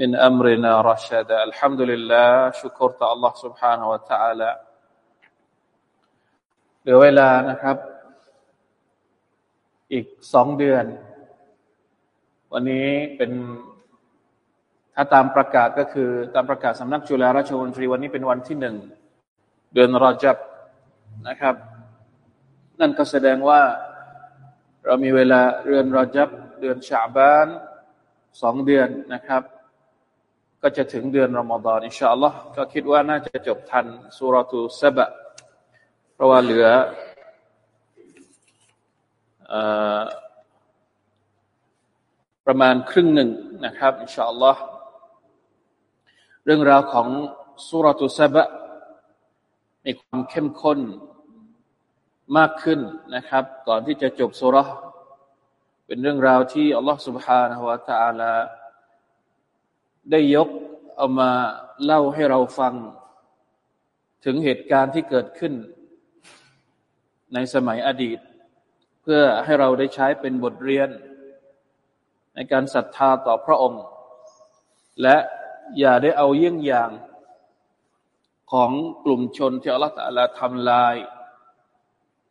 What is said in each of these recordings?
من أمرنا رشدا الحمد لله ชุกรต่อ Allah سبحانه และ تعالى เหลือเวลานะครับ อีกสองเดือน วันนี้เป็นถ้าตามประกาศก็คือตามประกาศสำนักจุฬาราชมนตรีวันนี้เป็นวันที่หนึ่งเดือนรอจับนะครับ นั่นก็แสดงว่าเรามีเวลาเดือนรอจับเดือนชาบานสองเดือนนะครับ ก็จะถึงเดือนรอมฎอนอินชาอัลลอฮ์ก็คิดว่าน่าจะจบทันสุรทูซบะเพราะว่าเหลืออประมาณครึ่งหนึ่งนะครับอินชาอัลลอฮ์เรื่องราวของสุรทูซบะมีความเข้มข้นมากขึ้นนะครับ ก่อนที่จะจบสุรเป็นเรื่องราวที่อัลลอฮ์ سبحانه และ تعالى ได้ยกเอามาเล่าให้เราฟัง ถึงเหตุการณ์ที่เกิดขึ้น ในสมัยอดีต เพื่อให้เราได้ใช้เป็นบทเรียน ในการศรัทธาต่อพระองค์ และอย่าได้เอาเยี่ยงอย่างของกลุ่มชนที่อัลลอฮฺทำลาย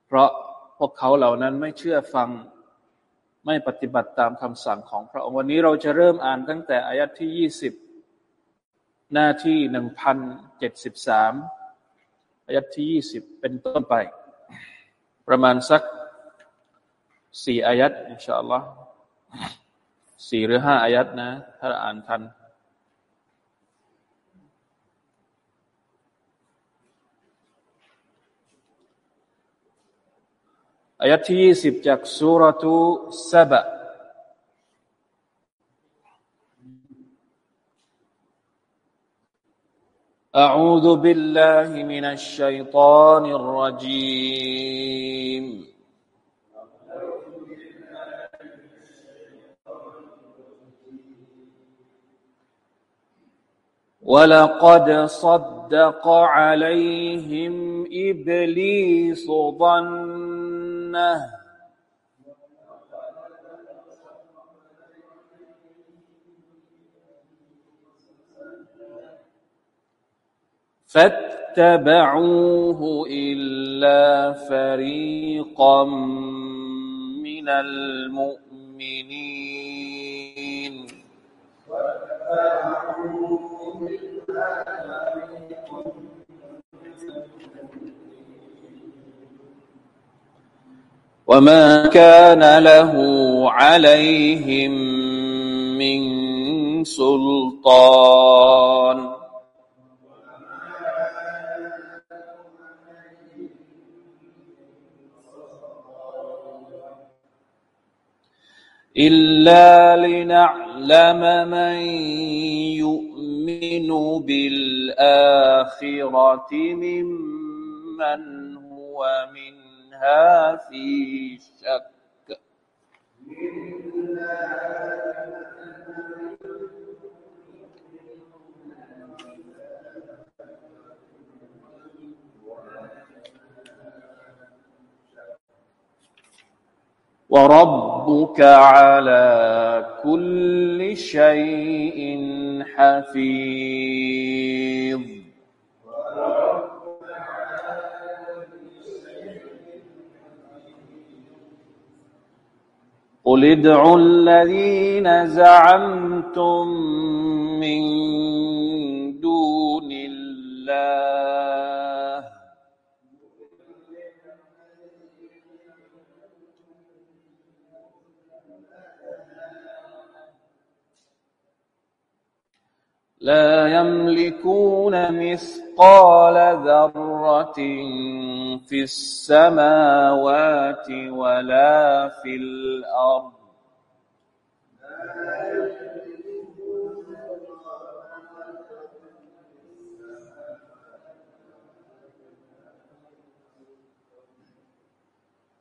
เพราะพวกเขาเหล่านั้นไม่เชื่อฟัง ไม่ปฏิบัติตามคำสั่งของพระองค์วันนี้เราจะเริ่มอ่านตั้งแต่อายัดที่ยี่สิบหน้าที่หนึ่งพันเจ็ดสิบสามอายัดที่ยี่สิบเป็นต้นไป ประมาณสักสี่อายัดอินชาอัลลอฮ์สี่หรือห้าอายัดนะ ถ้าอ่านทัน อายัดที่ยี่สิบจากสุรทูซบะ أعوذ بالله من الشيطان الرجيم ولقد صدق عليهم إبليس الجنة فاتبعوه إلا فريقا من المؤمنين. فاتبعوه إلا فريقا وما كان له عليهم من سلطان إلا لنعلم من يؤمن بالآخرة ممن هو في شك. وربك على كل شيء حفيظ. قل ادعوا الذين زعمتم من دون الله لا يملكون مثل مثقال ذرة في السماوات ولا في الأرض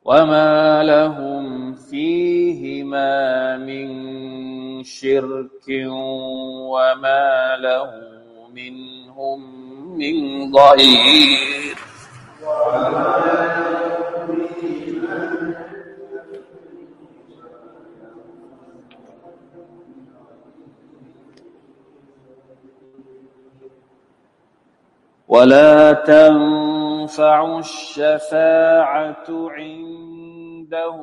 وما لهم فيهما من شرك وما له منهم من ظهير ولا تنفع الشفاعة عنده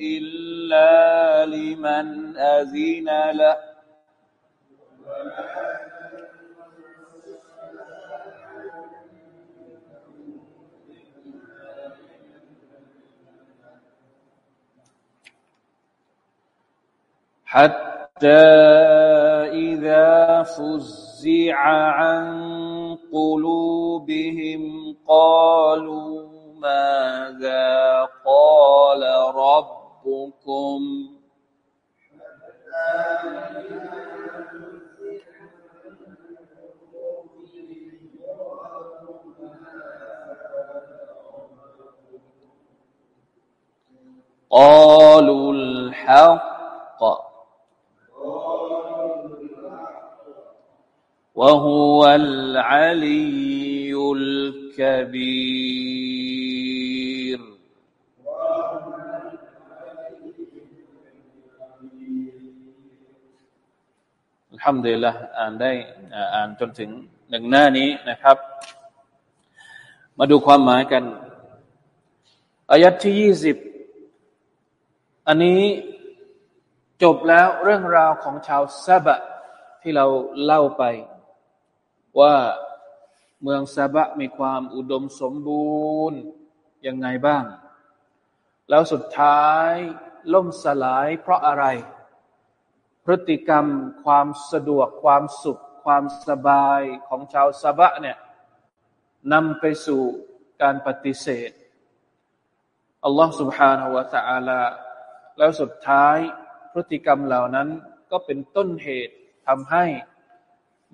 إلا لمن أذن له. حتى إذا فزع عن قلوبهم قالوا ماذا قال ربكم؟ قالوا الحق وهو العلي الكبير الحمد لله อ่านได้อ่านจนถึงหนึ่งหน้านี้นะครับ มาดูความหมายกัน อายัดที่ยี่สิบอันนี้จบแล้วเรื่องราวของชาวซาบะที่เราเล่าไป ว่าเมืองซาบะมีความอุดมสมบูรณ์ยังไงบ้าง แล้วสุดท้ายล่มสลายเพราะอะไร พฤติกรรมความสะดวกความสุข ความสบายของชาวซาบะเนี่ยนำไปสู่การปฏิเสธอัลลอฮ์ سبحانه และ تعالى แล้วสุดท้ายพฤติกรรมเหล่านั้นก็เป็นต้นเหตุทำให้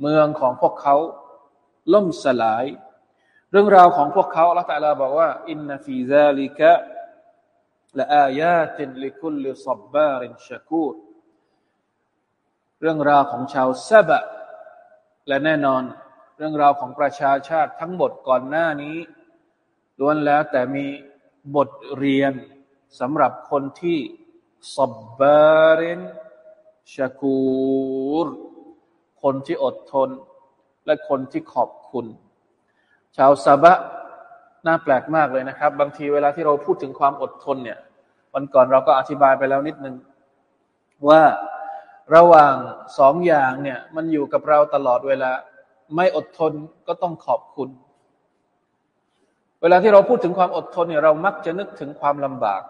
เมืองของพวกเขาล่มสลาย เรื่องราวของพวกเขาอัลลอฮฺตาลาบอกว่าอินนฟีซาลิกะละอายาตินลิคุลิซับบารินชะกูรเรื่องราวของชาวซาบะ และแน่นอน เรื่องราวของประชาชาติทั้งหมดก่อนหน้านี้ล้วนแล้วแต่มีบทเรียนสำหรับคนที่ซับบารินชะกูร คนที่อดทน และคนที่ขอบคุณ ชาวซาบะน่าแปลกมากเลยนะครับ บางทีเวลาที่เราพูดถึงความอดทนเนี่ยวันก่อนเราก็อธิบายไปแล้วนิดนึง ว่าระหว่างสองอย่างเนี่ย มันอยู่กับเราตลอดเวลา ไม่อดทนก็ต้องขอบคุณ เวลาที่เราพูดถึงความอดทนเนี่ยเรามักจะนึกถึงความลำบาก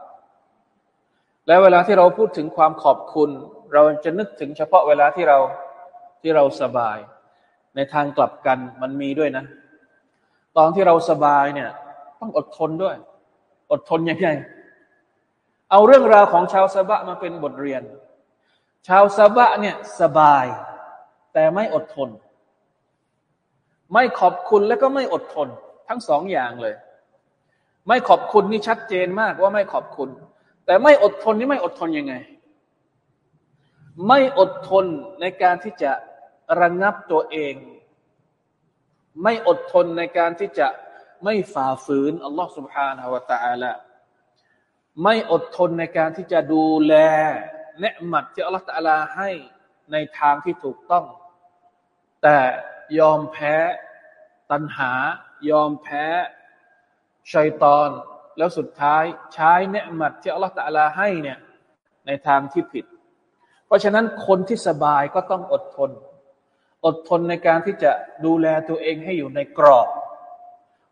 และเวลาที่เราพูดถึงความขอบคุณ เราจะนึกถึงเฉพาะเวลาที่เรา ที่เราสบาย ในทางกลับกันมันมีด้วยนะ ตอนที่เราสบายเนี่ย ต้องอดทนด้วย อดทนยังไงเอาเรื่องราวของชาวซาบะมาเป็นบทเรียน ชาวซาบะเนี่ยสบาย แต่ไม่อดทน ไม่ขอบคุณและก็ไม่อดทน ทั้งสองอย่างเลย ไม่ขอบคุณนี่ชัดเจนมากว่าไม่ขอบคุณ แต่ไม่อดทนนี่ไม่อดทนยังไง ไม่อดทนในการที่จะ ระงับตัวเอง ไม่อดทนในการที่จะไม่ฝ่าฝืนอัลลอฮ์ سبحانه และ تعالى ไม่อดทนในการที่จะดูแลเนืหมัดที่อัลลอฮ์ตะลาให้ในทางที่ถูกต้อง แต่ยอมแพ้ตัณหา ยอมแพ้ชัยตอน แล้วสุดท้ายใช้เนืหมัดที่อัลลอฮ์ตะลาให้เนี่ยในทางที่ผิด เพราะฉะนั้นคนที่สบายก็ต้องอดทน อดทนในการที่จะดูแลตัวเองให้อยู่ในกรอบ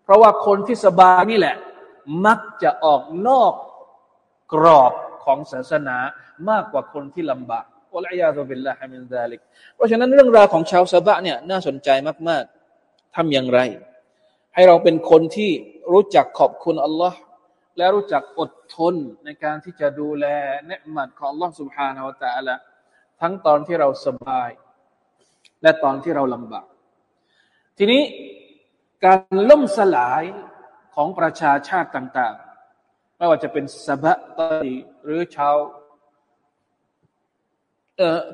เพราะว่าคนที่สบายนี่แหละ มักจะออกนอกกรอบของศาสนามากกว่าคนที่ลำบาก วะลัยยาตุบิลลาฮิมินซาลิกเพราะฉะนั้นเรื่องราวของชาวซาบะเนี่ยน่าสนใจมาก ๆทำอย่างไร ให้เราเป็นคนที่รู้จักขอบคุณอัลลอฮ์และรู้จักอดทนในการที่จะดูแลเนืหมัดของอัลลอฮ์ سبحانه และ تعالى ทั้งตอนที่เราสบาย และตอนที่เราลำบาก ทีนี้การล่มสลายของประชาชาติต่าง ๆ ไม่ว่าจะเป็นสบะตอีหรือชาว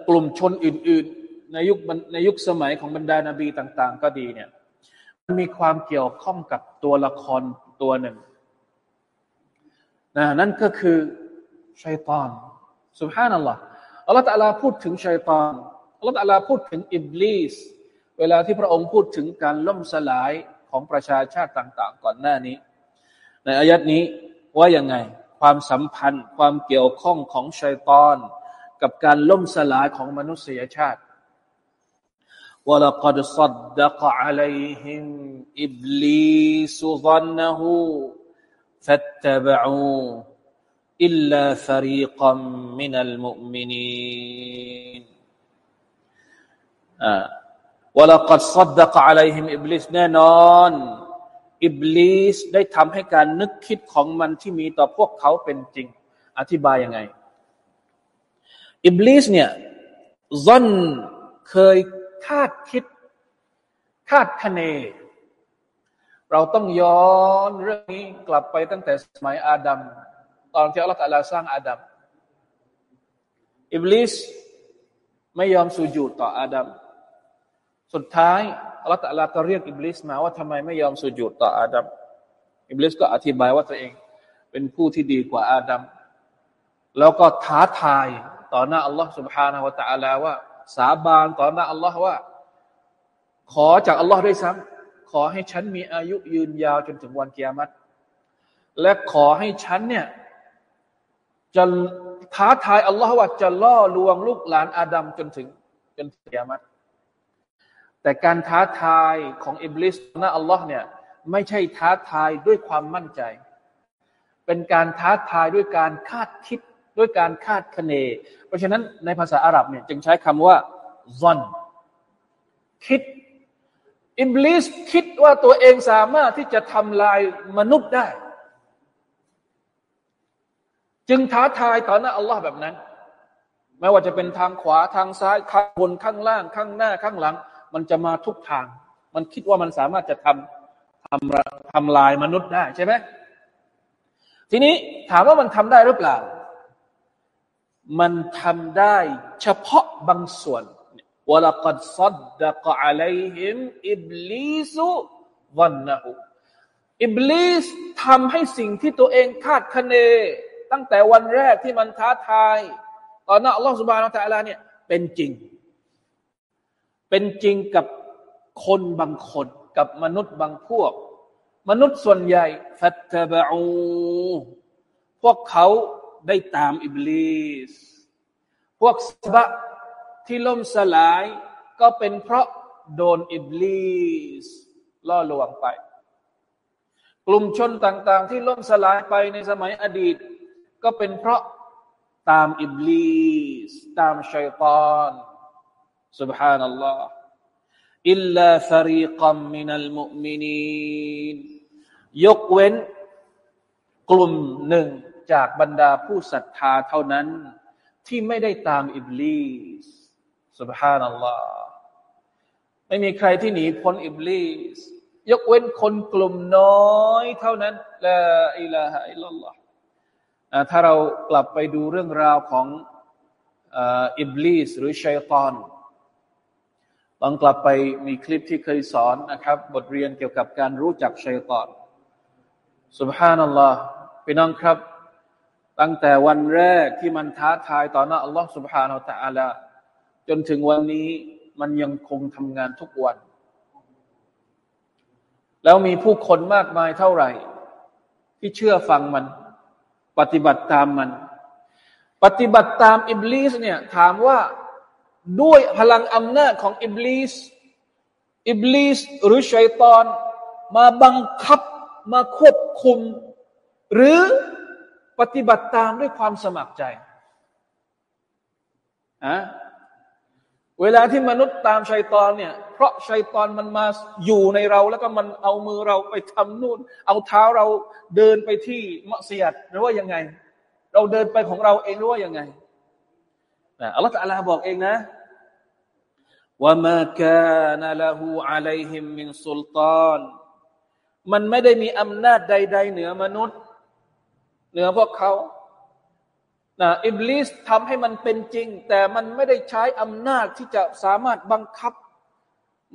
กลุ่มชนอื่น ๆ ในยุคในยุคสมัยของบรรดานาบีต่าง ๆ ก็ดีเนี่ยมันมีความเกี่ยวข้องกับตัวละครตัวหนึ่งนะนั่นก็คือชัยตอนสุบฮานัลลอฮ์อัลลอฮฺตะลาพูดถึงชัยตอน อัลลอฮฺตะลาพูดถึงอิบลิสเวลาที่พระองค์พูดถึงการล่มสลายของประชาชาติต่าง ๆ ก่อนหน้านี้ ในอายัดนี้ว่ายังไง ความสัมพันธ์ ความเกี่ยวข้องของชัยตอนกับการล่มสลายของมนุษยชาติ ولقد صدق عليهم إبليس ظنه فاتبعوا إلا فريقا من المؤمنين ولقد صدق عليهم إبليس แน่นอน อิบลิสได้ทำให้การนึกคิดของมันที่มีต่อพวกเขาเป็นจริง อธิบายยังไง อิบลิสเนี่ยซ่อนเคยคาดคิด คาดคะเน เราต้องย้อนเรื่องนี้กลับไปตั้งแต่สมัยอาดัมตอนที่อัลลอฮฺสร้างอาดัมอิบลิสไม่ยอมสุญูดต่ออาดัม สุดท้ายอัลลอฮฺก็เรียกอิบลิสมาว่าทำไมไม่ยอมสุญูดต่ออาดัมอิบลิสก็อธิบายว่าตัวเอง เป็นผู้ที่ดีกว่าอาดัมแล้วก็ท้าทายต่อหน้าอัลลอฮฺ سبحانه และ تعالى ว่าสาบานต่อหน้าอัลลอฮ์ว่า ขอจากอัลลอฮ์ด้วยซ้ำขอให้ฉันมีอายุยืนยาวจนถึงวันกิยามัตและขอให้ฉันเนี่ยจะท้าทายอัลลอฮ์ว่าจะล่อลวงลูกหลานอาดัมจนถึงจนกิยามัต แต่การท้าทายของอิบลิสนะอัลลอฮ์เนี่ยไม่ใช่ท้าทายด้วยความมั่นใจ เป็นการท้าทายด้วยการคาดคิดด้วยการคาดคะเน เพราะฉะนั้นในภาษาอาหรับเนี่ยจึงใช้คำว่าซอนคิดอิบลิสคิดว่าตัวเองสามารถที่จะทำลายมนุษย์ได้ จึงท้าทายต่อหน้าอัลลอฮ์แบบนั้น ไม่ว่าจะเป็นทางขวาทางซ้าย ข้างบนข้างล่าง ข้างหน้าข้างหลัง มันจะมาทุกทาง มันคิดว่ามันสามารถจะทำทำทำลายมนุษย์ได้ใช่ไหมทีนี้ถามว่ามันทำได้หรือเปล่า มันทำได้เฉพาะบางส่วนวลกัดซัดดะกะอะลัยฮิมอิบลิสุวันนะฮอิบลิสทำให้สิ่งที่ตัวเองคาดคะเน ตั้งแต่วันแรกที่มันท้าทาย ตอนนั้นอัลลอฮฺสุบานอัลลอฮฺเนี่ยเป็นจริง เป็นจริงกับคนบางคนกับมนุษย์บางพวก มนุษย์ส่วนใหญ่ฟัตตะบะอูพวกเขาได้ตามอิบลิสพวกสบะที่ล่มสลายก็เป็นเพราะโดนอิบลิสล่อลวงไป กลุ่มชนต่างๆ ที่ล่มสลายไปในสมัยอดีต ก็เป็นเพราะตามอิบลิสตามชัยตอน سبحان الله إلا فريقا من المؤمنين ยกเว้นกลุ่มหนึ่งจากบรรดาผู้ศรัทธาเท่านั้น ที่ไม่ได้ตามอิบลีสสุบฮานัลลอฮ์ไม่มีใครที่หนีพ้นอิบลีสยกเว้นคนกลุ่มน้อยเท่านั้นละอิลาฮะอิลลัลลอฮ์ถ้าเรากลับไปดูเรื่องราวของอิบลีสหรือชัยตอน ลองกลับไปมีคลิปที่เคยสอนนะครับ บทเรียนเกี่ยวกับการรู้จักชัยตอนสุบฮานัลลอฮ์พี่น้องครับ ตั้งแต่วันแรกที่มันท้าทายต่อหน้าอัลลอฮฺสุบฮานาอัลตะอาลาจนถึงวันนี้มันยังคงทำงานทุกวัน แล้วมีผู้คนมากมายเท่าไหร่ ที่เชื่อฟังมัน ปฏิบัติตามมัน ปฏิบัติตามอิบลิสเนี่ยถามว่า ด้วยพลังอำนาจของอิบลิสอิบลิสหรือชัยตอน มาบังคับมาควบคุม หรือปฏิบัติตามด้วยความสมัครใจอะเวลาที่มนุษย์ตามชัยตอนเนี่ย เพราะชัยตอนมันมาอยู่ในเรา แล้วก็มันเอามือเราไปทำนู่น เอาเท้าเราเดินไปที่มัสยิดหรือว่ายังไง เราเดินไปของเราเองหรือว่ายังไง อัลลอฮฺตะลาบอกเองนะว่ามาคานละหูอะลัยฮิมมินสุลตานมันไม่ได้มีอำนาจใด ๆ เหนือมนุษย์ เหนือพวกเขานะอิบลิสทำให้มันเป็นจริง แต่มันไม่ได้ใช้อำนาจที่จะสามารถบังคับ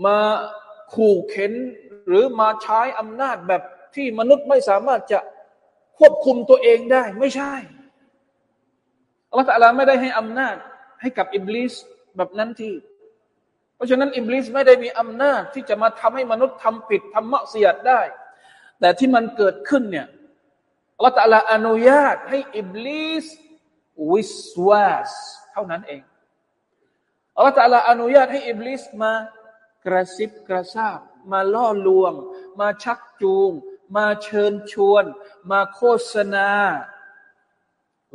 มาขู่เข็น หรือมาใช้อำนาจแบบที่มนุษย์ไม่สามารถจะควบคุมตัวเองได้ ไม่ใช่อัลลอฮฺไม่ได้ให้อำนาจ ให้กับอิบลิสแบบนั้นที่เพราะฉะนั้นอิบลิสไม่ได้มีอำนาจที่จะมาทำให้มนุษย์ทำผิดทำมะเสียดได้ แต่ที่มันเกิดขึ้นเนี่ยอัลลอฮฺอนุญาตให้อิบลิสวิสวาสเท่านั้นเองอัลลอฮฺตะลาอนุญาตให้อิบลิสมากระซิบกระซาบ มาล่อลวง มาชักจูง มาเชิญชวน มาโฆษณา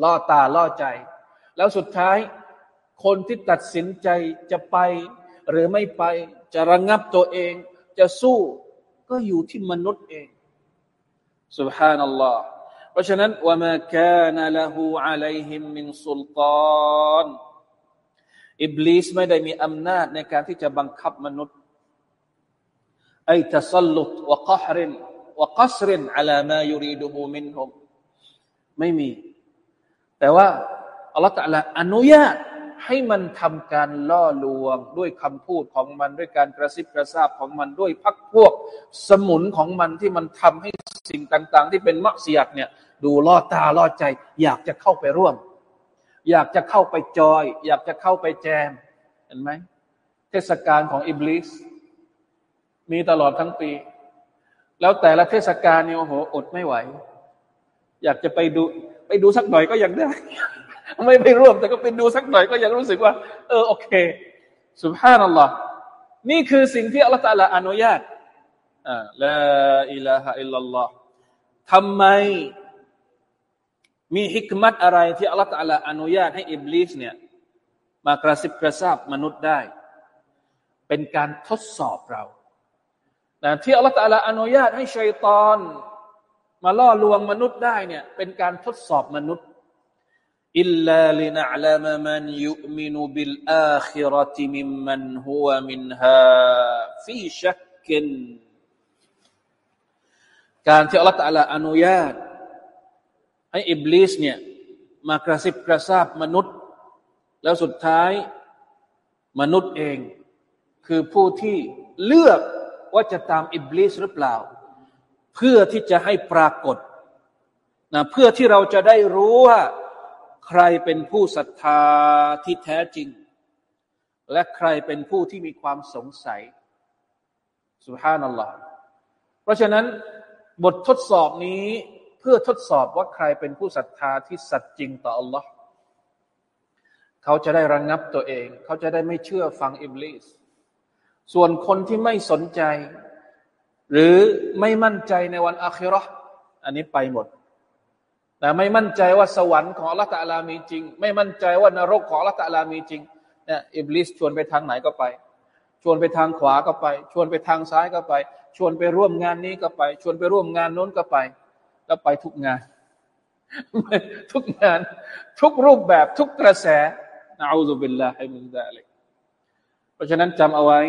ล่อตาล่อใจ แล้วสุดท้าย คนที่ตัดสินใจจะไป หรือไม่ไป จะระงงับตัวเอง จะสู้ ก็อยู่ที่มนุษย์เอง سبحان الله เพราะฉะนั้นว่ามาแค่นละหูอะลัยฮิมมินสุลตานอิบลิสไม่ได้มีอำนาจในการที่จะบังคับมนุษย์ไอ้ทัศลุตวะกฮรินวะกัสรินอัลามายูรีดูฮูมินฮุมไม่มี แต่ว่าอัลลอฮฺตะลาอนุญาต ให้มันทำการล่อลวงด้วยคำพูดของมันด้วยการกระซิบกระซาบของมันด้วยพักพวกสมุนของมันที่มันทำให้สิ่งต่าง ๆ ที่เป็นมักเสียดเนี่ยดูล่อตาล่อใจ อยากจะเข้าไปร่วม อยากจะเข้าไปจอย อยากจะเข้าไปแจม เห็นไหมเทศกาลของอิบลิสมีตลอดทั้งปี แล้วแต่ละเทศกาลเนี่ยโอ้โหอดไม่ไหว อยากจะไปดู ไปดูสักหน่อยก็ยังได้ ไม่ไปร่วม แต่ก็ไปดูสักหน่อยก็ยังรู้สึกว่า เออโอเคสุภาพนัลลอฮ์นี่คือสิ่งที่อัลลอฮฺตาลาอนุญาตอ่าละอิลาฮะอิลลัลลอฮ์ทำไมมีฮิกมัตอะไรที่อัลลอฮฺตะลาอนุญาตให้อิบลิสเนี่ยมากระซิบกระซาบมนุษย์ได้ เป็นการทดสอบเราแต่ที่อัลลอฮฺตะลาอนุญาตให้ชัยตอน มาล่อลวงมนุษย์ได้เนี่ยเป็นการทดสอบมนุษย์ إلا لنعلم من يؤمن بالآخرة ممن هو منها في شك การที่อัลลอฮฺตะลาอนุญาตให้อิบลิสเนี่ยมากระซิบกระซาบมนุษย์ แล้วสุดท้ายมนุษย์เอง คือผู้ที่เลือกว่าจะตามอิบลิสหรือเปล่า เพื่อที่จะให้ปรากฏนะเพื่อที่เราจะได้รู้ว่า ใครเป็นผู้ศรัทธาที่แท้จริง และใครเป็นผู้ที่มีความสงสัยสุภานัลลอฮ์เพราะฉะนั้นบททดสอบนี้เพื่อทดสอบว่าใครเป็นผู้ศรัทธาที่สัตย์จริงต่อ Allah เขาจะได้ระงงับตัวเอง เขาจะได้ไม่เชื่อฟังอิบลิสส่วนคนที่ไม่สนใจ หรือไม่มั่นใจในวันอาคิรออันนี้ไปหมด แต่ไม่มั่นใจว่าสวรรค์ของลลอฮฺตะลามีจริง ไม่มั่นใจว่านรกของลลอฮฺตะลามีจริงเนี่ยอิบลิสชวนไปทางไหนก็ไป ชวนไปทางขวาก็ไป ชวนไปทางซ้ายก็ไป ชวนไปร่วมงานนี้ก็ไป ชวนไปร่วมงานโน้นก็ไป แล้วไปทุกงาน ทุกงาน ทุกรูปแบบทุกกระแส نعوذ بالله من ذلكเพราะฉะนั้นจำเอาไว้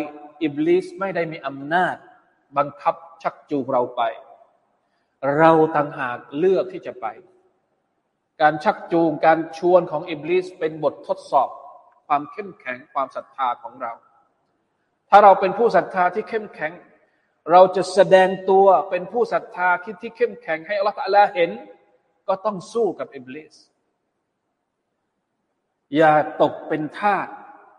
อิบลิสไม่ได้มีอำนาจ บังคับชักจูงเราไป เราต่างหากเลือกที่จะไป การชักจูงการชวนของอิบลิสเป็นบททดสอบ ความเข้มแข็งความศรัทธาของเรา ถ้าเราเป็นผู้ศรัทธาที่เข้มแข็ง เราจะแสดงตัวเป็นผู้ศรัทธาคิดที่เข้มแข็งให้อัลลอฮฺเห็น ก็ต้องสู้กับอิบลิสอย่าตกเป็นทาส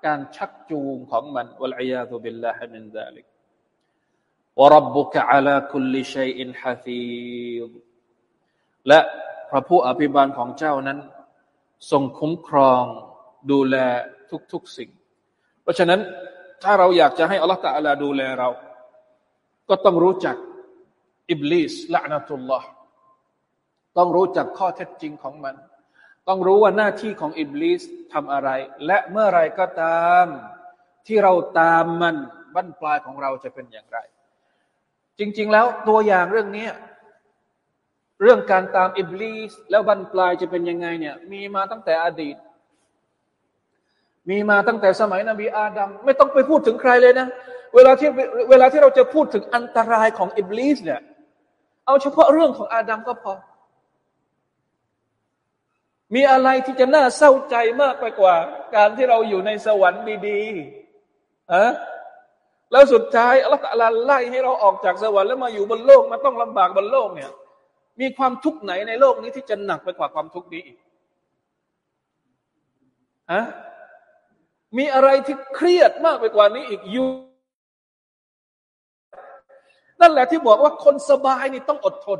การชักจูงของมันوالعياذ بالله من ذلك وربك على كل شيء حفيظ และ พระผู้อภิบาลของเจ้านั้น ทรงคุ้มครองดูแลทุกๆสิ่ง เพราะฉะนั้นถ้าเราอยากจะให้อัลลอฮฺตะอัลาดูแลเรา ก็ต้องรู้จักอิบลิส لعنة اللهต้องรู้จักข้อเท็จจริงของมัน ต้องรู้ว่าหน้าที่ของอิบลิสทำอะไร และเมื่อไรก็ตามที่เราตามมันบั้นปลายของเราจะเป็นอย่างไร จริง ๆ แล้วตัวอย่างเรื่องนี้ เรื่องการตามอิบลิสแล้วบั้นปลายจะเป็นยังไงเนี่ยมีมาตั้งแต่อดีต มีมาตั้งแต่สมัยนบีอาดัมไม่ต้องไปพูดถึงใครเลยนะ เวลาที่เวลาที่เราจะพูดถึงอันตรายของอิบลิสเนี่ยเอาเฉพาะเรื่องของอาดัมก็พอ มีอะไรที่จะน่าเศร้าใจมากไปกว่า การที่เราอยู่ในสวรรค์ดีๆอะแล้วสุดท้ายอัลลอฮฺไล่ให้เราออกจากสวรรค์แล้วมาอยู่บนโลกมาต้องลำบากบนโลกเนี่ย มีความทุกข์ไหนในโลกนี้ที่จะหนักไปกว่าความทุกข์นี้อีกฮะมีอะไรที่เครียดมากไปกว่านี้อีกอยู่นั่นแหละที่บอกว่าคนสบายนี่ต้องอดทน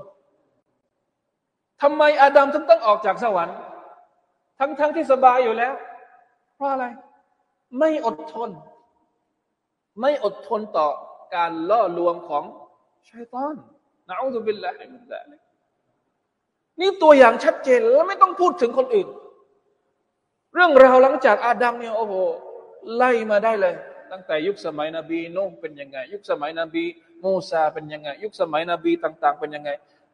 ทำไมอาดัมถึงต้องออกจากสวรรค์ ทั้งๆที่สบายอยู่แล้ว เพราะอะไร ไม่อดทน ไม่อดทนต่อการล่อลวงของชัยตอน نعوذ بالله من ذلك นี่ตัวอย่างชัดเจนแล้วไม่ต้องพูดถึงคนอื่น เรื่องราวหลังจากอาดัมเนี่ยโอ้โหไล่มาได้เลย ตั้งแต่ยุคสมัยนบีนูห์เป็นยังไง ยุคสมัยนบีมูซาเป็นยังไง ยุคสมัยนบีต่าง ๆ เป็นยังไง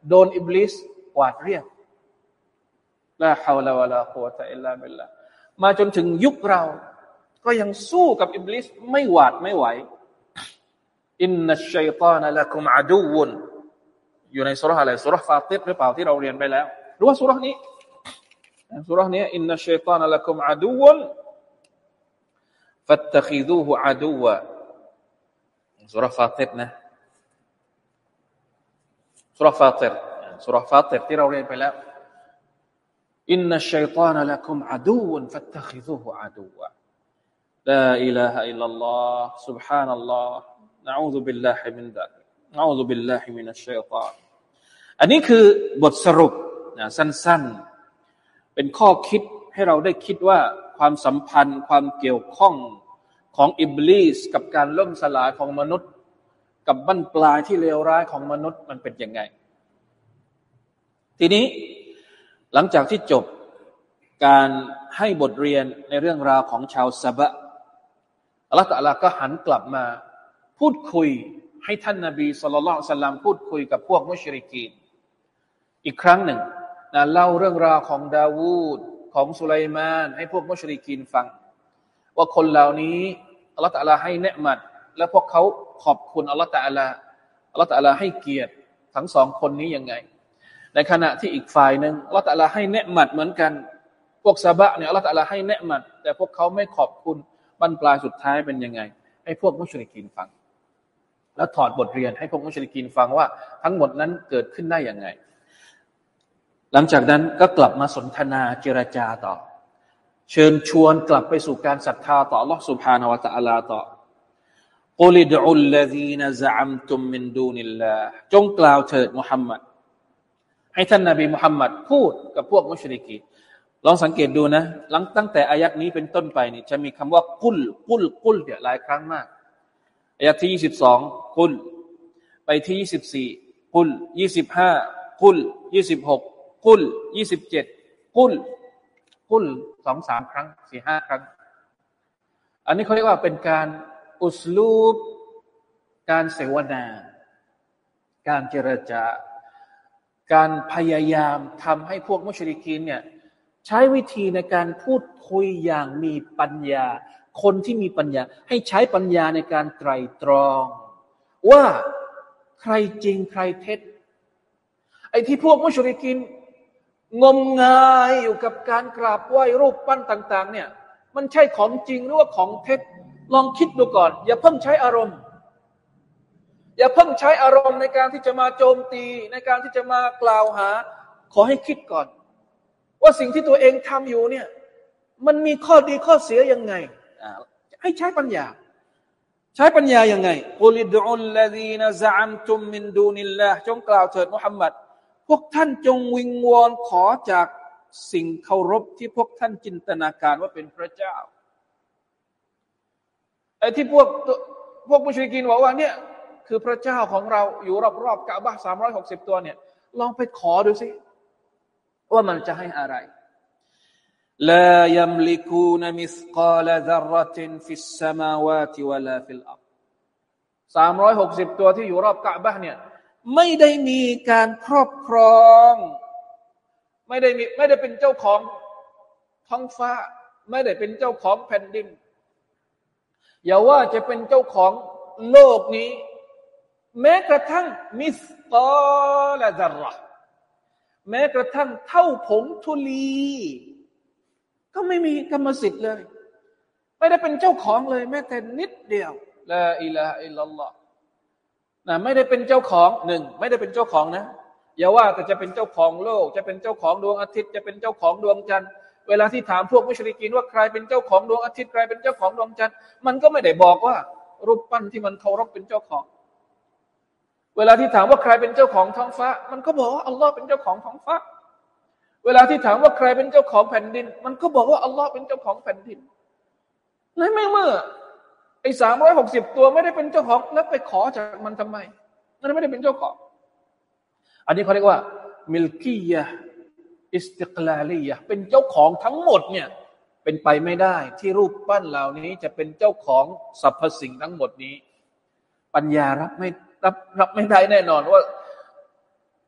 โดนอิบลิสกวาดเรียก لا حول ولا قوة إلا بالله มาจนถึงยุคเรา ก็ยังสู้กับอิบลิสไม่หวาดไม่ไหว إن الشيطان لكم عدو อยู่ในสุรษอะไรสุรษฟาติรหรือเปล่าที่เราเรียนไปแล้วหรือว่าสุรษนี้สุรษนี้อินนัชชัยตานะละกุมอาดูวุนฟัตตคิดูฮุอาดูวะสุรษฟาติรนะสุรษฟาติรสุรษฟาติรที่เราเรียนไปแล้วอินนัชชัยตานะละกุมอาดูวฟัตตคิดูฮุอาดูวะ لا إله إلا الله سبحان الله نعوذ بالله من ذلك نعوذ بالله من الشيطان อันนี้คือบทสรุปนะสั้นๆ เป็นข้อคิดให้เราได้คิดว่าความสัมพันธ์ ความเกี่ยวข้องของอิบลิสกับการล่มสลายของมนุษย์ กับบั้นปลายที่เลวร้ายของมนุษย์มันเป็นยังไง ทีนี้หลังจากที่จบการให้บทเรียนในเรื่องราวของชาวซาบะอัลลอฮฺตะลาก็หันกลับมา พูดคุยให้ท่านนาบีสุลต่านสัลลัมพูดคุยกับพวกมุชริกีน อีกครั้งหนึ่งนะเล่าเรื่องราวของดาวูดของสุไลมาน ให้พวกมุชริกีนฟัง ว่าคนเหล่านี้อัลลอฮฺตะลาให้เนืมัด และพวกเขาขอบคุณอัลลอฮฺตะลาอัลลอฮฺตะลาให้เกียรติทั้งสองคนนี้ยังไง ในขณะที่อีกฝ่ายหนึ่งอัลลอฮฺตะลาให้เนืมัดเหมือนกัน พวกซาบะเนี่ยอัลลอฮฺตะลาให้เนืมัด แต่พวกเขาไม่ขอบคุณบรรปลายสุดท้ายเป็นยังไง ให้พวกมุชริกีนฟัง แล้วถอดบทเรียนให้พวกมุชริกีนฟังว่า ทั้งหมดนั้นเกิดขึ้นได้อย่างไง หลังจากนั้นก็กลับมาสนทนาเจรจาต่อ เชิญชวนกลับไปสู่การศรัทธาต่อ Allah سبحانه และ تعالى ต่อ قل ادعوا الذين زعمتم من دون الله จงกล่าวเถิดมุฮัมมัดให้ท่านนาบีมุฮัมมัดพูดกับพวกมุชริกีลองสังเกตดูนะ หลังตั้งแต่อายัดนี้เป็นต้นไปนี่จะมีคำว่ากุลกุลกุลเนี่ยหลายครั้งมากอายัดที่ยี่สิบสองกุลไปที่ยี่สิบสี่กุลยี่สิบห้ากุลยี่สิบหก กุลยี่สิบเจ็ดกุลกุลสองสามครั้งสี่ห้าครั้ง อันนี้เขาเรียกว่าเป็นการอุสลูป การเสวนา การเจรจาการพยายามทำให้พวกมุชริกีนเนี่ยใช้วิธีในการพูดคุยอย่างมีปัญญา คนที่มีปัญญา ให้ใช้ปัญญาในการไตรตรอง ว่าใครจริงใครเท็จ ไอ้ที่พวกมุชริกิน งมงายอยู่กับการกราบไหว้รูปปั้นต่าง ๆ เนี่ย มันใช่ของจริงหรือว่าของเท็จลองคิดดูก่อน อย่าเพิ่งใช้อารมณ์ อย่าเพิ่งใช้อารมณ์ในการที่จะมาโจมตีในการที่จะมากล่าวหา ขอให้คิดก่อน ว่าสิ่งที่ตัวเองทำอยู่เนี่ย มันมีข้อดีข้อเสียยังไงให้ใช้ปัญญา ใช้ปัญญายังไงกุลิดุลลดีนซามตุมมินดูนิลลาจงกล่าวเถิดมุฮัมมัด พวกท่านจงวิงวอนขอจากสิ่งเคารพที่พวกท่านจินตนาการว่าเป็นพระเจ้าไอ้ที่พวกพวกมุชริกินบอกว่าเนี่ยคือพระเจ้าของเราอยู่รอบๆกาบะสามร้อยหกสิบตัวเนี่ย ลองไปขอดูสิ ว่ามันจะให้อะไร لا يملكون مثقال ذرة في السماوات ولا في الأرض สามร้อยหกสิบตัวที่อยู่รอบกะบะเนี่ย ไม่ได้มีการครอบครอง ไม่ได้มีไม่ได้เป็นเจ้าของท้องฟ้า ไม่ได้เป็นเจ้าของแผ่นดิน อย่าว่าจะเป็นเจ้าของโลกนี้ แม้กระทั่งมิสตอละจระแม้กระทั่งเท่าผงทุลี ก็ไม่มีกรรมสิทธิ์เลย ไม่ได้เป็นเจ้าของเลยแม้แต่นิดเดียวละอิลาอิลลัลลอฮ์ นะไม่ได้เป็นเจ้าของหนึ่งไม่ได้เป็นเจ้าของนะอย่าว่าแต่จะเป็นเจ้าของโลก จะเป็นเจ้าของดวงอาทิตย์ จะเป็นเจ้าของดวงจันทร์เวลาที่ถามพวกมุชริกินว่าใครเป็นเจ้าของดวงอาทิตย์ใครเป็นเจ้าของดวงจันทร์มันก็ไม่ได้บอกว่า รูปปั้นที่มันเคารพเป็นเจ้าของ เวลาที่ถามว่าใครเป็นเจ้าของท้องฟ้า มันก็บอกว่าอัลลอฮ์เป็นเจ้าของท้องฟ้า เวลาที่ถามว่าใครเป็นเจ้าของแผ่นดิน มันก็บอกว่าอัลลอฮ์เป็นเจ้าของแผ่นดินและไม่เมื่อ ไอ้สามร้อยหกสิบตัวไม่ได้เป็นเจ้าของแล้วไปขอจากมันทำไมมันไม่ได้เป็นเจ้าของ อันนี้เขาเรียกว่ามิลกียะอิสติกลาลียะเป็นเจ้าของทั้งหมดเนี่ยเป็นไปไม่ได้ที่รูปปั้นเหล่านี้จะเป็นเจ้าของสรรพสิ่งทั้งหมดนี้ ปัญญารับไม่รับรับไม่ได้แน่นอนว่า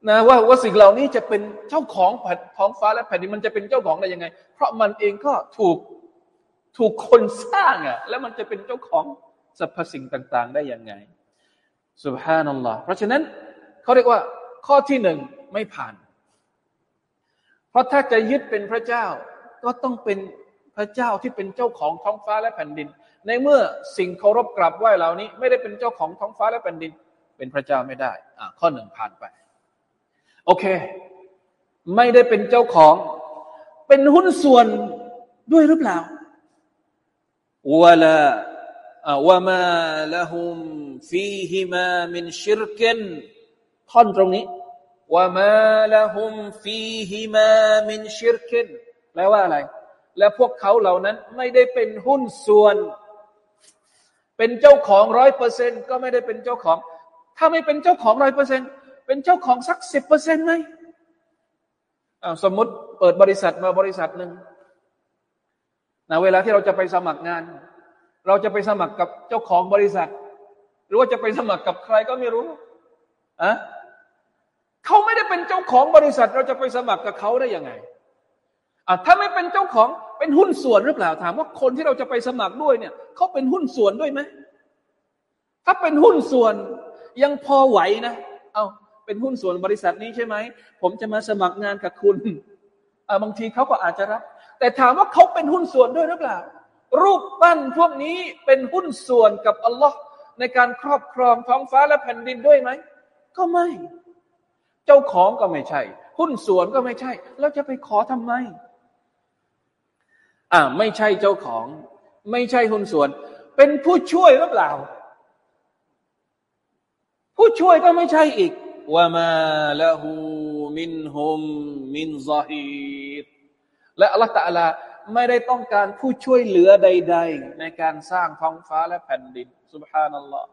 นะว่าว่าสิ่งเหล่านี้จะเป็นเจ้าของแผ่นท้องฟ้าและแผ่นดินมันจะเป็นเจ้าของได้ยังไง เพราะมันเองก็ถูก ถูกคนสร้างอะแล้วมันจะเป็นเจ้าของสรรพสิ่งต่าง ๆ ได้ยังไงสุบฮานัลลอฮ์เพราะฉะนั้นเขาเรียกว่า ข้อที่หนึ่งไม่ผ่าน เพราะถ้าจะยึดเป็นพระเจ้า ก็ต้องเป็นพระเจ้าที่เป็นเจ้าของท้องฟ้าและแผ่นดิน ในเมื่อสิ่งเคารพกราบไหว้เหล่านี้ ไม่ได้เป็นเจ้าของท้องฟ้าและแผ่นดิน เป็นพระเจ้าไม่ได้อ่าข้อหนึ่งผ่านไป โอเค ไม่ได้เป็นเจ้าของ เป็นหุ้นส่วนด้วยหรือเปล่า วะลาวะมาละหุมฟีฮิมามินชิรกันท่อนตรงนี้วะมาละหุมฟีฮิมามินชิรกันแปลว่าอะไร และพวกเขาเหล่านั้นไม่ได้เป็นหุ้นส่วน เป็นเจ้าของร้อยเปอร์เซ็นก็ไม่ได้เป็นเจ้าของ ถ้าไม่เป็นเจ้าของร้อยเปอร์เซ็นเป็นเจ้าของสักสิบเปอร์เซ็นต์ไหมสมมติเปิดบริษัทมาบริษัทหนึ่ง นะเวลาที่เราจะไปสมัครงาน เราจะไปสมัครกับเจ้าของบริษัท หรือว่าจะไปสมัครกับใครก็ไม่รู้อะเขาไม่ได้เป็นเจ้าของบริษัท เราจะไปสมัครกับเขาได้ยังไงอะถ้าไม่เป็นเจ้าของเป็นหุ้นส่วนหรือเปล่าถามว่าคนที่เราจะไปสมัครด้วยเนี่ยเขาเป็นหุ้นส่วนด้วยไหมถ้าเป็นหุ้นส่วนยังพอไหวนะ เอาเป็นหุ้นส่วนบริษัทนี้ใช่ไหม ผมจะมาสมัครงานกับคุณอ่าบางทีเขาก็อาจจะรับ แต่ถามว่าเขาเป็นหุ้นส่วนด้วยหรือเปล่า รูปปั้นพวกนี้เป็นหุ้นส่วนกับอัลลอฮ์ในการครอบครองท้องฟ้าและแผ่นดินด้วยไหม ก็ไม่ เจ้าของก็ไม่ใช่ หุ้นส่วนก็ไม่ใช่ แล้วจะไปขอทำไม อ่าไม่ใช่เจ้าของ ไม่ใช่หุ้นส่วน เป็นผู้ช่วยหรือเปล่า ผู้ช่วยก็ไม่ใช่อีกว่ามาละหูมินฮุมมินซาฮี และอัลลอฮฺตะลาไม่ได้ต้องการผู้ช่วยเหลือใด ๆ ในการสร้างท้องฟ้าและแผ่นดินสุบฮานัลลอฮ์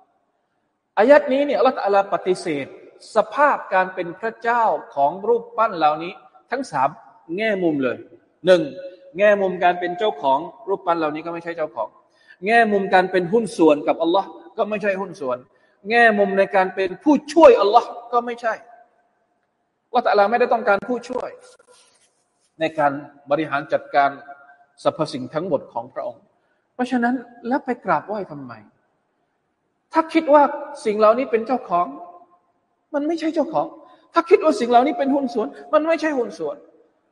อายัดนี้เนี่ยอัลลอฮฺตะลาปฏิเสธ สภาพการเป็นพระเจ้าของรูปปั้นเหล่านี้ ทั้งสามแง่มุมเลยหนึ่งแง่มุมการเป็นเจ้าของรูปปั้นเหล่านี้ก็ไม่ใช่เจ้าของ แง่มุมการเป็นหุ้นส่วนกับอัลลอฮ์ก็ไม่ใช่หุ้นส่วน แง่มุมในการเป็นผู้ช่วยอัลลอฮ์ก็ไม่ใช่ว่าแต่ละไม่ได้ต้องการผู้ช่วย ในการบริหารจัดการสรรพสิ่งทั้งหมดของพระองค์ เพราะฉะนั้นแล้วไปกราบไหว้ทำไม ถ้าคิดว่าสิ่งเหล่านี้เป็นเจ้าของ มันไม่ใช่เจ้าของ ถ้าคิดว่าสิ่งเหล่านี้เป็นหุ้นส่วน มันไม่ใช่หุ้นส่วน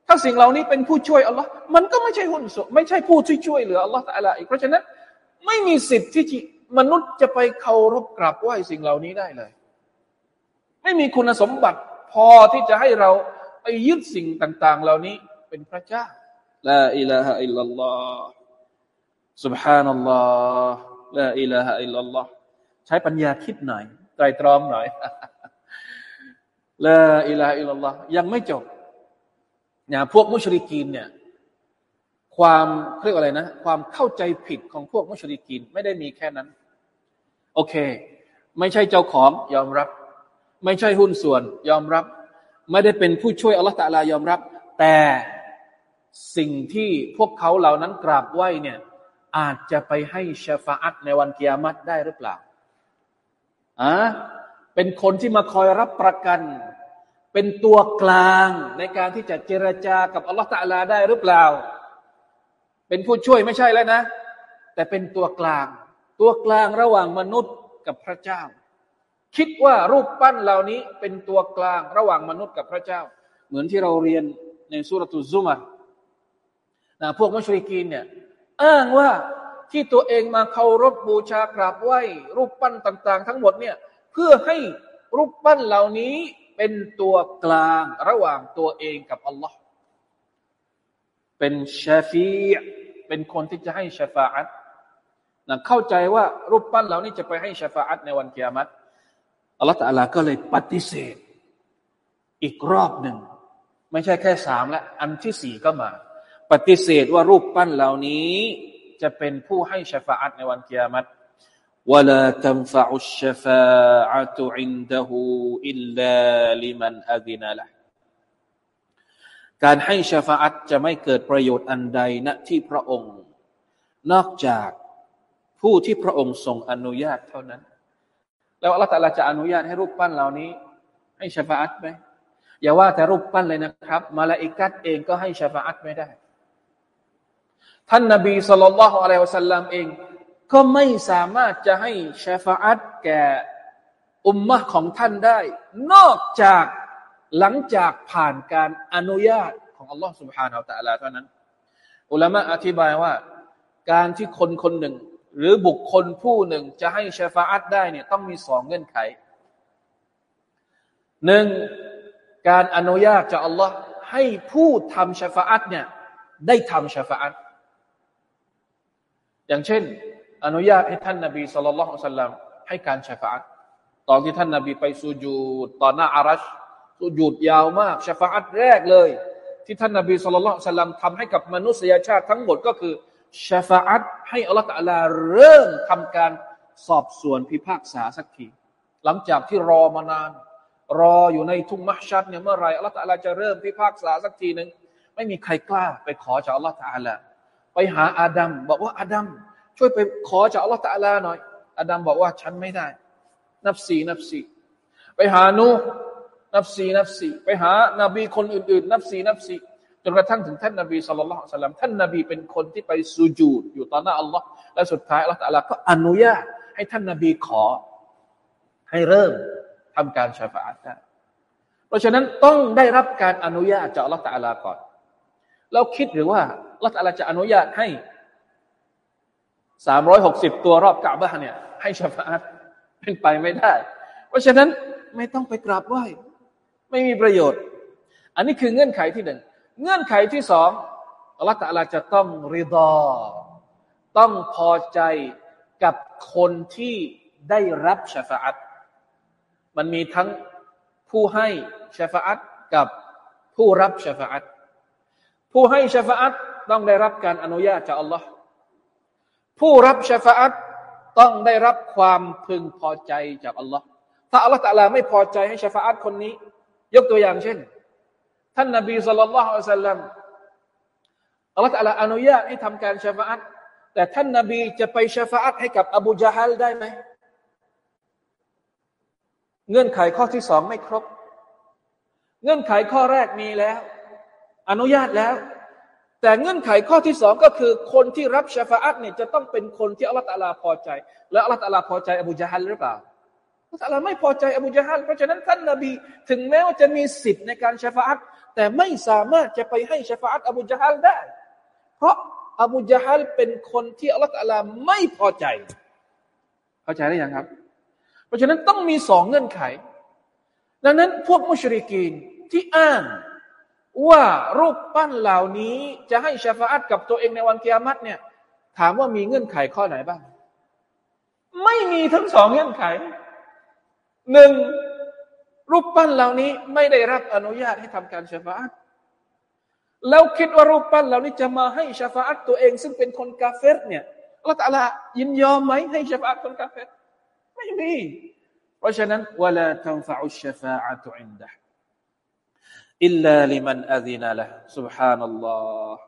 ถ้าสิ่งเหล่านี้เป็นผู้ช่วยอัลลอฮ์มันก็ไม่ใช่หุ้นส่วน ไม่ใช่ผู้ที่ช่วยเหลืออัลลอฮ์แต่อะไรอีก เพราะฉะนั้นไม่มีสิทธิ์ที่มนุษย์จะไปเคารพกราบไหว้สิ่งเหล่านี้ได้เลย ไม่มีคุณสมบัติพอที่จะให้เราไปยึดสิ่งต่าง ๆ เหล่านี้ เป็นพระเจ้าลาอิลาฮะอิลลัลลอฮ์ سبحان อัลลอฮ์ลาอิลาฮะอิลลัลลอฮ์ใช้ปัญญาคิดหน่อยไตรตรองหน่อยลาอิลาฮะอิลลัลลอฮ์ยังไม่จบเนี่ยพวกมุชริกีนเนี่ย ความเรียกอะไรนะ ความเข้าใจผิดของพวกมุชริกีนไม่ได้มีแค่นั้น โอเค ไม่ใช่เจ้าของยอมรับ ไม่ใช่หุ้นส่วน ยอมรับ ไม่ได้เป็นผู้ช่วยอัลลอฮฺตะลายอมรับ แต่ สิ่งที่พวกเขาเหล่านั้นกราบไหว้เนี่ยอาจจะไปให้ชฟาอัตในวันกิยามัตได้หรือเปล่าอะเป็นคนที่มาคอยรับประกัน เป็นตัวกลางในการที่จะเจรจากับอัลลอฮฺตะลาได้หรือเปล่า เป็นผู้ช่วยไม่ใช่แล้วนะ แต่เป็นตัวกลาง ตัวกลางระหว่างมนุษย์กับพระเจ้า คิดว่ารูปปั้นเหล่านี้เป็นตัวกลางระหว่างมนุษย์กับพระเจ้า เหมือนที่เราเรียนในสุรตุซุมาร นะพวกมุชริกีนเนี่ยอ้างว่าที่ตัวเองมาเคารพบูชากราบไหว้รูปปั้นต่าง ๆ ทั้งหมดเนี่ยเพื่อให้รูปปั้นเหล่านี้เป็นตัวกลางระหว่างตัวเองกับอัลลอฮ์เป็นชาฟีเป็นคนที่จะให้ชาฟาอัตนะเข้าใจว่ารูปปั้นเหล่านี้จะไปให้ชาฟาอัตในวันเกียรติอัลลอฮฺตะลาก็เลยปฏิเสธ อีกรอบหนึ่ง ไม่ใช่แค่สามแล้วอันที่สี่ก็มา ปฏิเสธว่ารูปปั้นเหล่านี้ จะเป็นผู้ให้ชฝาอัตในวันกิยามัตวลาตัมฟะอุชฟาอัตุอินดะฮูอิลลาลิมันอาดินาละการให้ชฝาอัตจะไม่เกิดประโยชน์อันใดณที่พระองค์ นอกจากผู้ที่พระองค์ทรงอนุญาตเท่านั้น แล้วอัลลอฮฺจะอนุญาตให้รูปปั้นเหล่านี้ ให้ชฝาอัตไหมอย่าว่าแต่รูปปั้นเลยนะครับ มาลาอิกัดเองก็ให้ชฝาอัตไม่ได้ ท่านนบีสุลต่านละฮ์อะลัยฮิวสัลลัมเองก็ไม่สามารถจะให้ชาฟาอัตแก่อุมมะของท่านได้ นอกจากหลังจากผ่านการอนุญาตของอัลลอฮ์ سبحانه และ تعالى เท่านั้น อุลามะอธิบายว่า การที่คนคนหนึ่ง หรือบุคคลผู้หนึ่งจะให้ชาฟาอัตได้เนี่ยต้องมีสองเงื่อนไขหนึ่งการอนุญาตจากอัลลอฮ์ให้ผู้ทำชาฟาอัตเนี่ยได้ทำชาฟาอัต อย่างเช่น อนุญาตให้ท่านนบีสุลต่านสัลลัมให้การชฟาตตอนที่ท่านนบีไปสุญูดตอนหน้าอารัชสุญูดยาวมากชฟาตแรกเลย ที่ท่านนบีสุลต่านสัลลัมทำให้กับมนุษยชาติทั้งหมดก็คือชฟาตให้อัลลอฮฺตะลาเริ่มทำการสอบสวนพิพากษาสักทีหลังจากที่รอมานาน รออยู่ในทุ่งมัชชัดเนี่ยเมื่อไรอัลลอฮฺตะลาจะเริ่มพิพากษาสักทีหนึ่งไม่มีใครกล้าไปขอจากอัลลอฮฺตะลา ไปหาอาดัมบอกว่าอาดัมช่วยไปขอจากอัลลอฮฺตะลาหน่อย อาดัมบอกว่าฉันไม่ได้ นับสีนับสีไปหานูนับสีนับสีไปหานาบีคนอื่นๆ นับสีนับสีจนกระทั่งถึงท่านนาบีสุลต่านสัลลัมท่านนาบีเป็นคนที่ไปสุญูดอยู่ต่อหน้าอัลลอฮ์และสุดท้ายอัลลอฮฺตะลาก็อนุญาตให้ท่านนาบีขอ ให้เริ่มทำการชาฟาอัตได้เพราะฉะนั้นต้องได้รับการอนุญาตจากอัลลอฮฺตะลาก่อน เราคิดหรือว่า ลลอฮฺตะลาจะอนุญาตให้สามร้อยหกสิบตัวรอบกาบะเนี่ย ให้ชฟาอัตเป็นไปไม่ได้ เพราะฉะนั้นไม่ต้องไปกราบไหว้ ไม่มีประโยชน์ อันนี้คือเงื่อนไขที่หนึ่ง เงื่อนไขที่สองอัลลอฮฺตะลาจะต้องริดอ ต้องพอใจกับคนที่ได้รับชฟาอัตมันมีทั้งผู้ให้ชฟาอัตกับผู้รับชฟาอัตผู้ให้ชฟาอัต ต้องได้รับการอนุญาตจากอัลลอฮ์ผู้รับชฟาอัตต้องได้รับความพึงพอใจจากอัลลอฮ์ถ้าอัลลอฮ์ตะลาไม่พอใจให้ชฟาอัตคนนี้ ยกตัวอย่างเช่น ท่านนบีสุลต่านละฮ์อัลลัมอัลลอฮ์ตะลาอนุญาตให้ทำการชฟาอัตแต่ท่านนบีจะไปชฟาอัตให้กับอบูจาฮัลได้ไหมเงื่อนไขข้อที่สองไม่ครบ เงื่อนไขข้อแรกมีแล้ว อนุญาตแล้ว แต่เงื่อนไขข้อที่สองก็คือ คนที่รับชฟาอัตเนี่ยจะต้องเป็นคนที่อัลลอฮฺตาลาพอใจ แล้วอัลลอฮฺตาลาพอใจอบูจาฮัลหรือเปล่าอัลลอฮฺไม่พอใจอบูจาฮัลเพราะฉะนั้นท่านนบี ถึงแม้ว่าจะมีสิทธิ์ในการชฟาอัตแต่ไม่สามารถจะไปให้ชาฟาอัตอบูจาฮัลได้ เพราะอบูจาฮัลเป็นคนที่อัลลอฮฺตาลาไม่พอใจ เข้าใจหรือยังครับ เพราะฉะนั้นต้องมีสองเงื่อนไข ดังนั้นพวกมุชริกีนที่อ้าง ว่ารูปปั้นเหล่านี้จะให้ชาฟาอัตกับตัวเองในวันกิยามัตเนี่ย ถามว่ามีเงื่อนไขข้อไหนบ้าง ไม่มีทั้งสองเงื่อนไขหนึ่งรูปปั้นเหล่านี้ไม่ได้รับอนุญาตให้ทำการชาฟาอัตแล้วคิดว่ารูปปั้นเหล่านี้จะมาให้ชาฟาอัตตัวเอง ซึ่งเป็นคนกาเฟรเนี่ยอัลตะลายินยอมไหมให้ชาฟาอัตคนกาเฟรไม่มี เพราะฉะนั้นวลาตันฟะอุชชาฟาอัตุอินดะ إلا لمن أذن له سبحان الله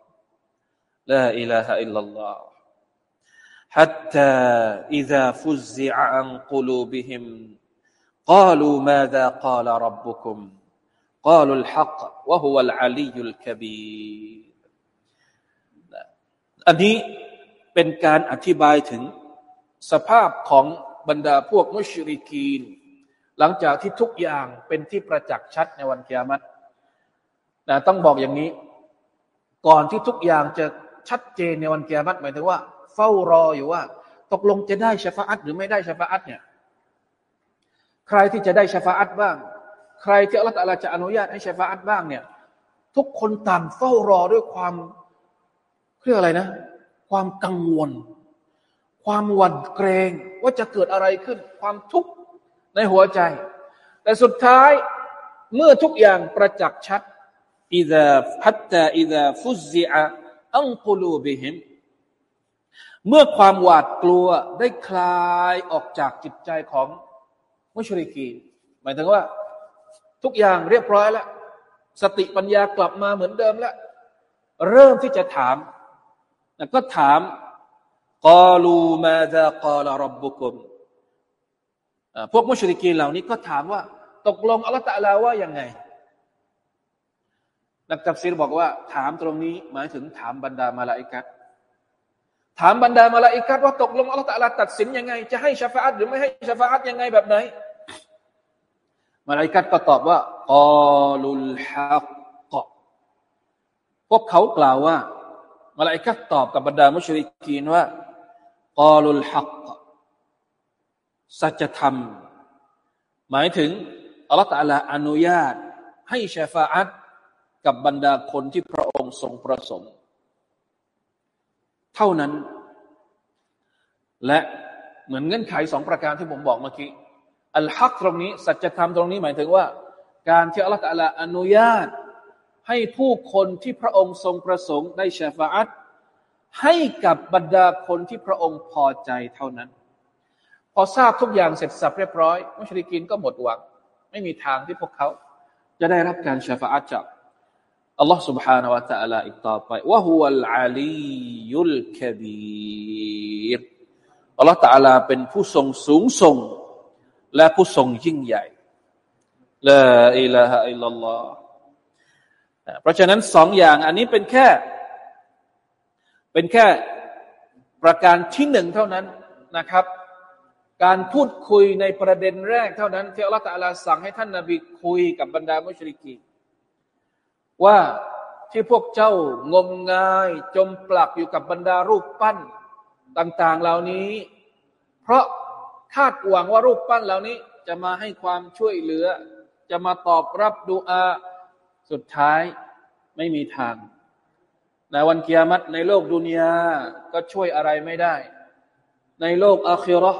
لا إله إلا الله حتى إذا فزع عن قلوبهم قالوا ماذا قال ربكم قالوا الحق وهو العلي الكبير อันนี้เป็นการอธิบายถึงสภาพของบรรดาพวกมุชริกีน หลังจากที่ทุกอย่างเป็นที่ประจักษ์ชัดในวันกิยามัต นะต้องบอกอย่างนี้ ก่อนที่ทุกอย่างจะชัดเจนในวันกิยามัตหมายถึงว่า เฝ้ารออยู่ว่า ตกลงจะได้ชฟาอัตหรือไม่ได้ชฟาอัตเนี่ยใครที่จะได้ชฟาอัตบ้าง ใครที่อัลลอฮฺจะอนุญาตให้ชฟาอัตบ้างเนี่ย ทุกคนต่างเฝ้ารอด้วยความเรียกอะไรนะ ความกังวล ความหวั่นเกรงว่าจะเกิดอะไรขึ้น ความทุกข์ในหัวใจ แต่สุดท้ายเมื่อทุกอย่างประจักษ์ชัด อิดะฮัตตาอิดะฟุซิอะอังกุลูบิฮิมเมื่อความหวาดกลัวได้คลายออกจากจิตใจของมุชริกีหมายถึงว่า ทุกอย่างเรียบร้อยแล้ว สติปัญญากลับมาเหมือนเดิมแล้ว เริ่มที่จะถามแล้วก็ถามกาลูมาดากาลรับบุคุมพวกมุชริกีเหล่านี้ก็ถามว่า ตกลงอัลลอฮฺตะลาว่ายังไง นักตัฟซีรบอกว่า ถามตรงนี้หมายถึงถามบรรดามาลาอิกัดถามบรรดามาลาอิกัดว่าตกลงอัลลอฮฺตะลาตัดสินยังไง จะให้ชาฟาอัตหรือไม่ให้ชาฟาอัตยังไงแบบไหน มาลาอิกัดก็ตอบว่ากาลุลฮักกพวกเขากล่าวว่า มาลาอิกัดตอบกับบรรดามุชริกีนว่ากาลุลฮักสัจธรรม หมายถึงอัลลอฮฺตาลาอนุญาต ให้ชาฟาอัต กับบรรดาคนที่พระองค์ทรงประสงค์ เท่านั้น และเหมือนเงื่อนไขสองประการที่ผมบอกเมื่อกี้อัลฮักตรงนี้ สัจธรรมตรงนี้หมายถึงว่า การที่อัลลอฮฺตาลาอนุญาต ให้ผู้คนที่พระองค์ทรงประสงค์ได้ชฟาอัตให้กับบรรดาคนที่พระองค์พอใจเท่านั้น พอทราบทุกอย่างเสร็จสับเรียบร้อย มุชริกินก็หมดหวัง ไม่มีทางที่พวกเขา จะได้รับการชฟาอัตจาก อัลลอฮ์ سبحانه และ تعالى อีกต่อไปว่าฮุวัลอาลียุลกบีรอัลลอฮ์ تعالى เป็นผู้ทรงสูงส่ง และผู้ทรงยิ่งใหญ่ลาอิลาฮะอิลลัลลอฮ์เพราะฉะนั้นสองอย่างอันนี้เป็นแค่เป็นแค่ประการที่หนึ่งเท่านั้นนะครับ การพูดคุยในประเด็นแรกเท่านั้นที่อัลลอฮฺตะลาสั่งให้ท่านนาบีคุยกับบรรดามุชริกี ว่าที่พวกเจ้างมงายจมปลักอยู่กับบรรดารูปปั้นต่างๆเหล่านี้ เพราะคาดหวังว่ารูปปั้นเหล่านี้ จะมาให้ความช่วยเหลือ จะมาตอบรับดูอาสุดท้ายไม่มีทางในวันกิยามัตในโลกดุนยาก็ช่วยอะไรไม่ได้ ในโลกอาคิรอ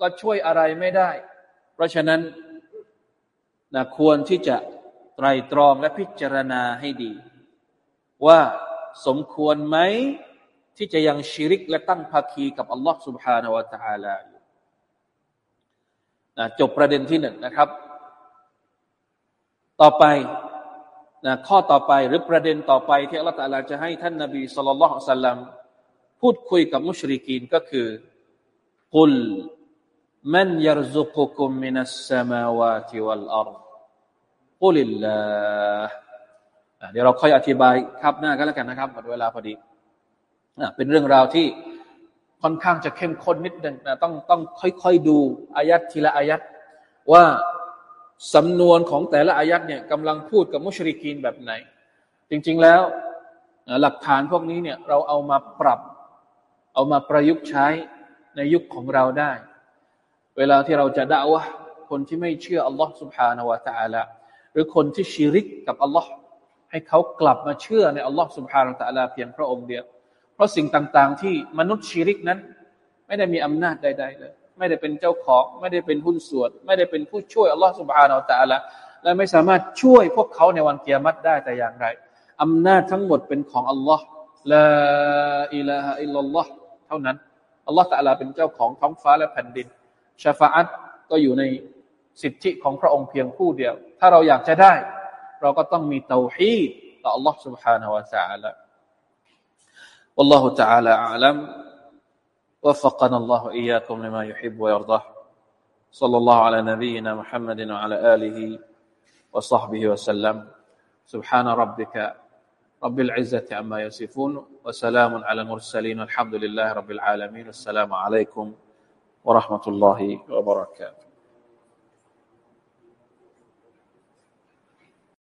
ก็ช่วยอะไรไม่ได้ เพราะฉะนั้นนะควรที่จะ ไตรตรองและพิจารณาให้ดี ว่าสมควรไหมที่จะยังชิริกและตั้งภาคีกับอัลลอฮ์ سبحانه และ تعالى นะจบประเด็นที่หนึ่งนะครับ ต่อไปนะข้อต่อไปหรือประเด็นต่อไปที่อัลลอฮฺตะลาจะให้ท่านนบีสุลต่านละสัลลัมพูดคุยกับมุชริกีนก็คือกุลมันยรซุกุคุมมินัสสมาวาติวัลอัร กุลิลลาเดี๋ยวเราค่อยอธิบายครับหน้ากันแล้วกันนะครับหมดเวลาพอดีเป็นเรื่องราวที่ค่อนข้างจะเข้มข้นนิดนึงนะต้องต้องค่อยๆดูอายัดทีละอายัดว่าสำนวนของแต่ละอายัดเนี่ยกำลังพูดกับมุชริกีนแบบไหน จริงๆแล้วหลักฐานพวกนี้เนี่ยเราเอามาปรับ เอามาประยุกต์ใช้ในยุคของเราได้ เวลาที่เราจะด่าวะคนที่ไม่เชื่ออัลลอฮ์ سبحانه และ تعالى หรือคนที่ชีริกกับอัลลอฮ์ให้เขากลับมาเชื่อในอัลลอฮ์สุบฮานาตะลาเพียงพระองค์เดียว เพราะสิ่งต่างๆ ที่มนุษย์ชีริกนั้น ไม่ได้มีอำนาจใด ๆ เลย ไม่ได้เป็นเจ้าของ ไม่ได้เป็นหุ้นส่วน ไม่ได้เป็นผู้ช่วยอัลลอฮ์สุบฮานาตะลาและไม่สามารถช่วยพวกเขาในวันเกียรติได้แต่อย่างไรอำนาจทั้งหมดเป็นของอัลลอฮ์ละอิลาฮะอิลัลลอฮ์เท่านั้นอัลลอฮ์ตะลาเป็นเจ้าของท้องฟ้าและแผ่นดินชาฟาอัตก็อยู่ใน สิทธิของพระองค์เพียงผู้เดียว ถ้าเราอยากจะได้ เราก็ต้องมีเตาฮีดต่อ Allah سبحانه และ تعالى والله تعالى أعلم وفقنا الله إياكم لما يحب ويرضاه صلى الله على نبينا محمد وعلى آله وصحبه وسلم سبحان ربك رب العزة عما يصفون وسلام على المرسلين الحمد لله رب العالمين السلام عليكم ورحمة الله وبركاته